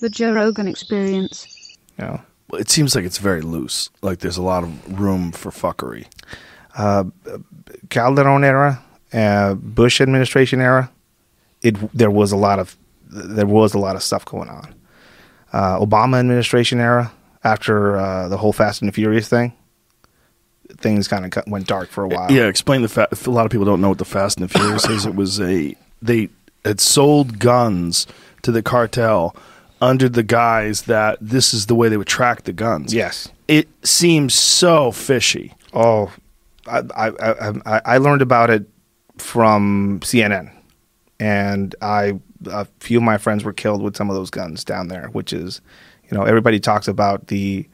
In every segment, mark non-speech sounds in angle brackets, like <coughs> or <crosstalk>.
The Joe Rogan Experience. Yeah. It seems like it's very loose. Like there's a lot of room for fuckery. Calderon era, uh, Bush administration era, it there was a lot of there was a lot of stuff going on. Uh, Obama administration era, after uh, the whole Fast and the Furious thing, things kind of went dark for a while. Yeah, explain the fa- a lot of people don't know what the Fast and the Furious is. It was a they had sold guns to the cartel under the guise that this is the way they would track the guns. Yes. It seems so fishy. Oh, I I, I I I learned about it from CNN, and I a few of my friends were killed with some of those guns down there. Which is, you know, everybody talks about the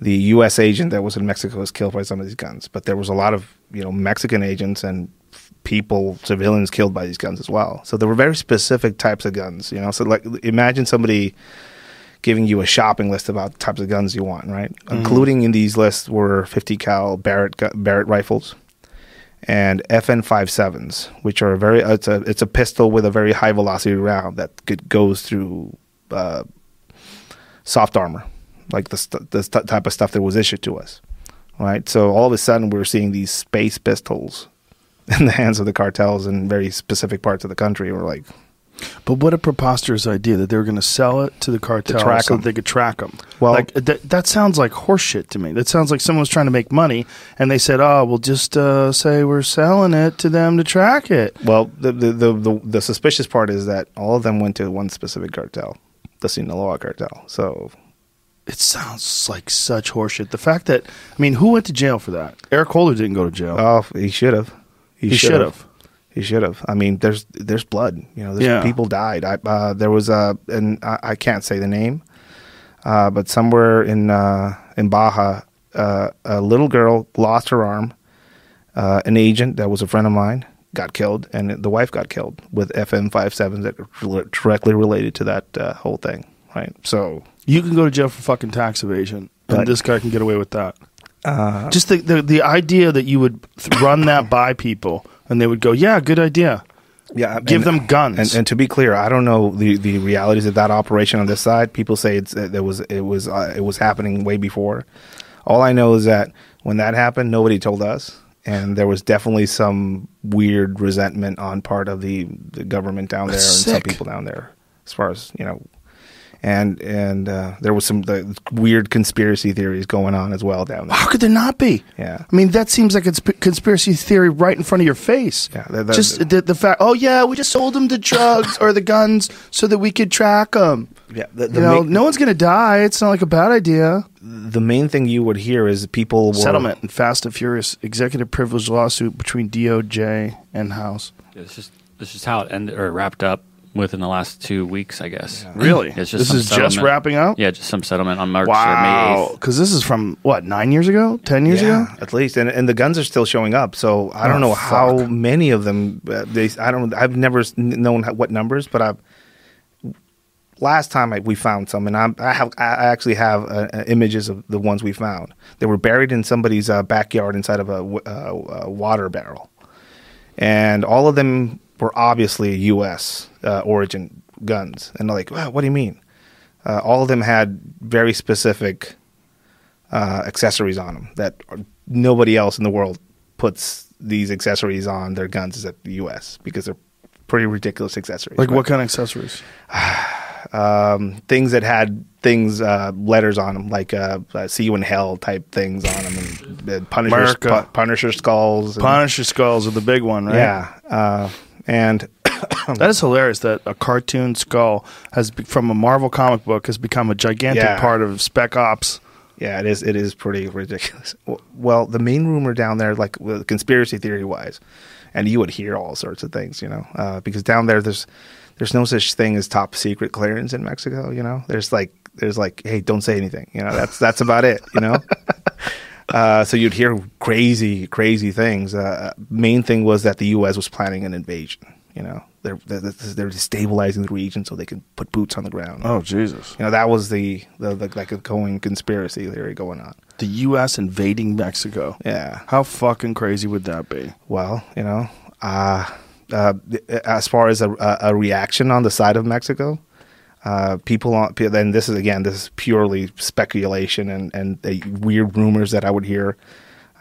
the U.S. agent that was in Mexico was killed by some of these guns, but there was a lot of you know Mexican agents and people, civilians killed by these guns as well. So there were very specific types of guns. You know, so like imagine somebody giving you a shopping list about types of guns you want, right? Including in these lists were 50 cal Barrett Barrett rifles and FN 57s, which are very it's a it's a pistol with a very high velocity round that could, goes through uh, soft armor, like the st- the st- type of stuff that was issued to us, right? So all of a sudden we're seeing these space pistols <laughs> in the hands of the cartels in very specific parts of the country. We're like, But what a preposterous idea that they were going to sell it to the cartel track so that they could track them. Well- like that, that sounds like horseshit to me. That sounds like someone was trying to make money, and they said, "Oh, we'll just uh, say we're selling it to them to track it." Well, the, the the the the suspicious part is that all of them went to one specific cartel, the Sinaloa cartel. So It sounds like such horseshit. The fact that I mean, who went to jail for that? Eric Holder didn't go to jail. Oh, he should have. He should have. He should have. I mean, there's there's blood. You know, there's Yeah. people died. I, uh, there was a, and I, I can't say the name, uh, but somewhere in uh, in Baja, uh, a little girl lost her arm. Uh, an agent that was a friend of mine got killed, and the wife got killed with FN 57s that directly related to that uh, whole thing. Right. So You can go to jail for fucking tax evasion, and But- this guy can get away with that. Uh, Just the, the the idea that you would run that by people, and they would go, "Yeah, good idea." yeah, Give and- them guns. And, and to be clear, I don't know the, the realities of that operation on this side. People say it's uh, there was it was uh, it was happening way before. All I know is that when that happened, nobody told us, and there was definitely some weird resentment on part of the, the government down there That's and some people down there, as far as you know. And and uh, there was some the weird conspiracy theories going on as well down there. How could there not be? Yeah. I mean, that seems like it's p- conspiracy theory right in front of your face. Yeah, that- that- just the, the fact. Oh yeah, we just sold them the drugs or the guns so that we could track them. Yeah, the, You know, no one's gonna die. It's not like a bad idea. the main thing you would hear is people were, Settlement and Fast and Furious executive privilege lawsuit between DOJ and House. It's just this is how it ended or wrapped up within the last two weeks, I guess. Really? It's just this some is just settlement. wrapping up. Yeah, just some settlement on March or May Wow. 8th. Because this is from what nine years ago, ten years yeah, ago. at least, and and the guns are still showing up. So I don't Oh, know how many of them. Uh, they, I don't. I've never s- known how, what numbers, but I've. Last time I, we found some, and I'm, I have. I actually have uh, uh, images of the ones we found. They were buried in somebody's uh, backyard inside of a, w- uh, a water barrel, and all of them were obviously U.S. Uh, origin guns. And they're like, wow, "What do you mean?" Uh, all of them had very specific uh, accessories on them that nobody else in the world puts these accessories on their guns except the U.S. because they're pretty ridiculous accessories. Like But, what kind of accessories? <sighs> Um, things that had things uh, letters on them, like uh, uh, "See you in hell" type things on them, and uh, Punisher pu- Punisher skulls. and- Punisher skulls are the big one, right? Yeah, uh, and That is hilarious that a cartoon skull has be- from a Marvel comic book has become a gigantic Yeah. part of Spec Ops. Yeah, it is. It is pretty ridiculous. W- Well, the main rumor down there, like conspiracy theory wise, and you would hear all sorts of things, you know, uh, because down there there's there's no such thing as top secret clearance in Mexico. You know, there's like there's like, hey, don't say anything. You know, that's that's about it. You know. <laughs> Uh, so you'd hear crazy, crazy things. Uh, main thing was that the U.S. was planning an invasion. You know, they're they're, they're destabilizing the region so they can put boots on the ground. Oh Jesus! You know, that was the, the, the like a going conspiracy theory going on. The U.S. invading Mexico. Yeah. How fucking crazy would that be? Well, you know, uh, uh, as far as a, a, a reaction on the side of Mexico, Uh, people on then this is again this is purely speculation and and the weird rumors that I would hear.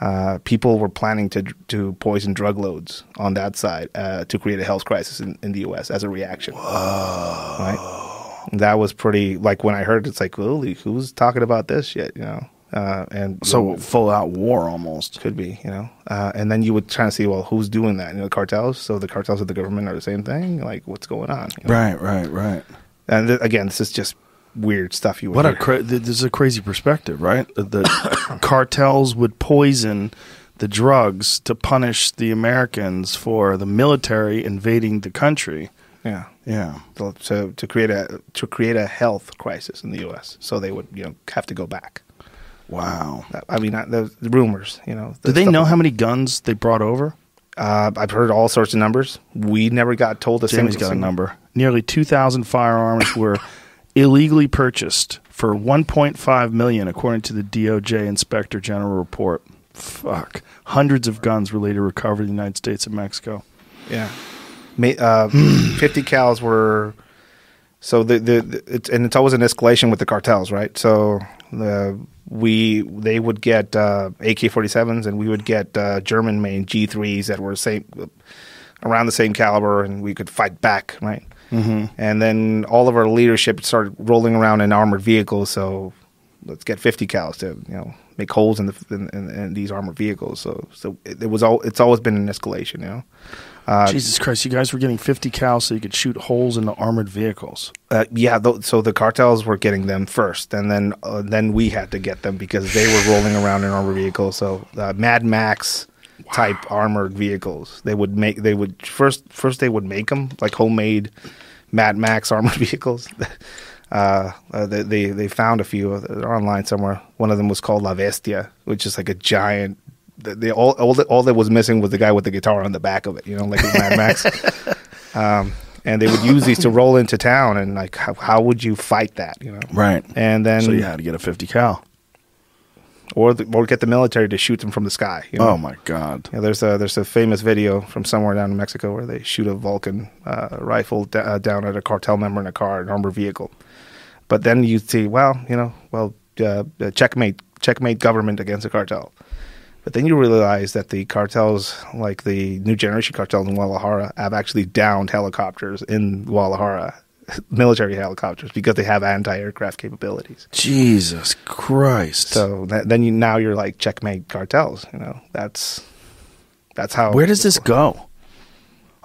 Uh, people were planning to to poison drug loads on that side uh, to create a health crisis in, in the U.S. as a reaction. Right. That was pretty like when I heard it's like, holy, who's talking about this shit? You know. Uh, and So full out war almost. could be, you know. Uh, and then you would try to see, well, who's doing that? You know, cartels. So the cartels of the government are the same thing. Like, what's going on? you know? Right, right, right. And th- again, this is just weird stuff. You would What a cra- th- this is a crazy perspective, right? The, the <coughs> cartels would poison the drugs to punish the Americans for the military invading the country. yeah. Yeah. So, so to create a to create a health crisis in the U.S. So they would you know have to go back. Wow. I mean, the, the rumors. You know. Did they know how many guns they brought over? Uh, I've heard all sorts of numbers. We never got told a Jamie's single got a number. Nearly 2,000 firearms were <laughs> illegally purchased for 1.5 million, according to the DOJ Inspector General report. Fuck. Hundreds of guns were later recovered in the United States and Mexico. Yeah, uh, <sighs> fifty cals were. So the the, the it's, and it's always an escalation with the cartels, right? So the we they would get uh, AK forty sevens and we would get uh, German made G threes that were same around the same caliber, and we could fight back, right? Mm-hmm. And then all of our leadership started rolling around in armored vehicles. So let's get 50 cals to you know make holes in the in, in, in these armored vehicles. So so it, it was all it's always been an escalation, you know. Uh, Jesus Christ, you guys were getting 50 cal so you could shoot holes in the armored vehicles. Uh, yeah, th- so the cartels were getting them first, and then uh, then we had to get them because they were rolling around in armored vehicles. So uh, Mad Max type armored vehicles. They would make they would first first they would make them like homemade Mad Max <laughs> armored vehicles. <laughs> Uh, uh, they, they they found a few they're online somewhere. One of them was called La Bestia, which is like a giant. They, they all all that, all that was missing was the guy with the guitar on the back of it. You know, like Mad Max. <laughs> um, and they would use these to roll into town, and like how, how would you fight that? You know, Right. and then so you had to get a 50 cal. or the, or get the military to shoot them from the sky. You know? Oh my God. Yeah, there's a there's a famous video from somewhere down in Mexico where they shoot a Vulcan uh, rifle d- uh, down at a cartel member in a car, an armored vehicle. But then you see, well, you know, well, uh, uh, checkmate, checkmate government against the cartel. But then you realize that the cartels, like the New Generation cartels in Guadalajara, have actually downed helicopters in Guadalajara, <laughs> military helicopters, because they have anti-aircraft capabilities. Jesus Christ. So that, then you now you're like checkmate cartels. You know, that's that's how. where does this go?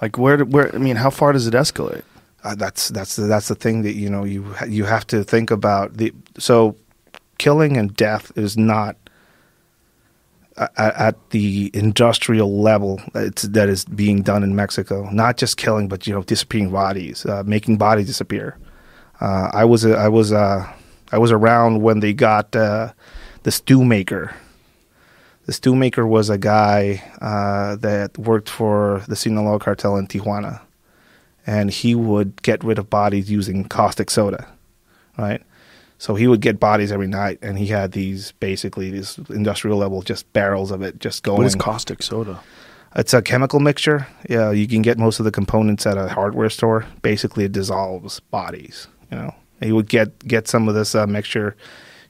Like where? Where? I mean, how far does it escalate? uh, that's that's the, that's the thing that you know you you have to think about the so killing and death is not at the industrial level that is being done in Mexico. Not just killing, but you know, disappearing bodies, uh, making bodies disappear. Uh, I was uh, I was uh, I was around when they got uh, the stew maker. The stew maker was a guy uh, that worked for the Sinaloa cartel in Tijuana and he would get rid of bodies using caustic soda, right? So he would get bodies every night, and he had these basically these industrial level just barrels of it just going. What is caustic soda? It's a chemical mixture. Yeah, you can get most of the components at a hardware store. Basically, it dissolves bodies. You know, he would get get some of this uh, mixture.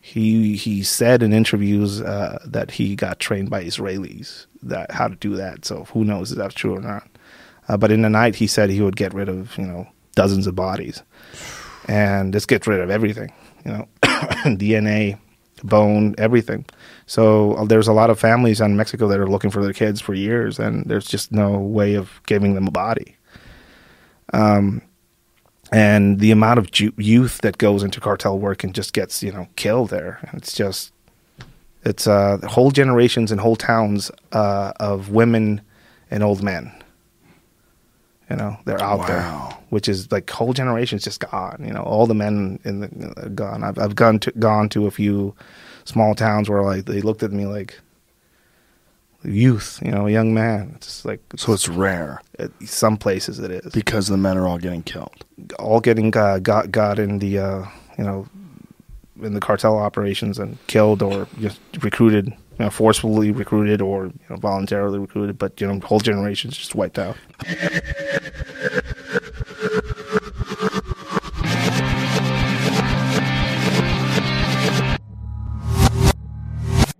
He he said in interviews uh, that he got trained by Israelis that how to do that. So who knows if that's true or not. Uh, but in the night, he said he would get rid of you know dozens of bodies, and this gets rid of everything. You know, <coughs> DNA, bone, everything. So uh, there's a lot of families in Mexico that are looking for their kids for years, and there's just no way of giving them a body. Um, and the amount of ju- youth that goes into cartel work and just gets you know killed there. It's just it's uh, whole generations and whole towns uh, of women and old men. You know, they're out Wow. there, which is like whole generations just gone. You know, all the men in the are gone. I've I've gone to gone to a few small towns where like they looked at me like youth, you know, a young man. It's like So it's rare at some places it is because the men are all getting killed. all getting uh, got got in the uh, you know in the cartel operations and killed or just recruited, you know, forcefully recruited or you know voluntarily recruited, but you know whole generations just wiped out.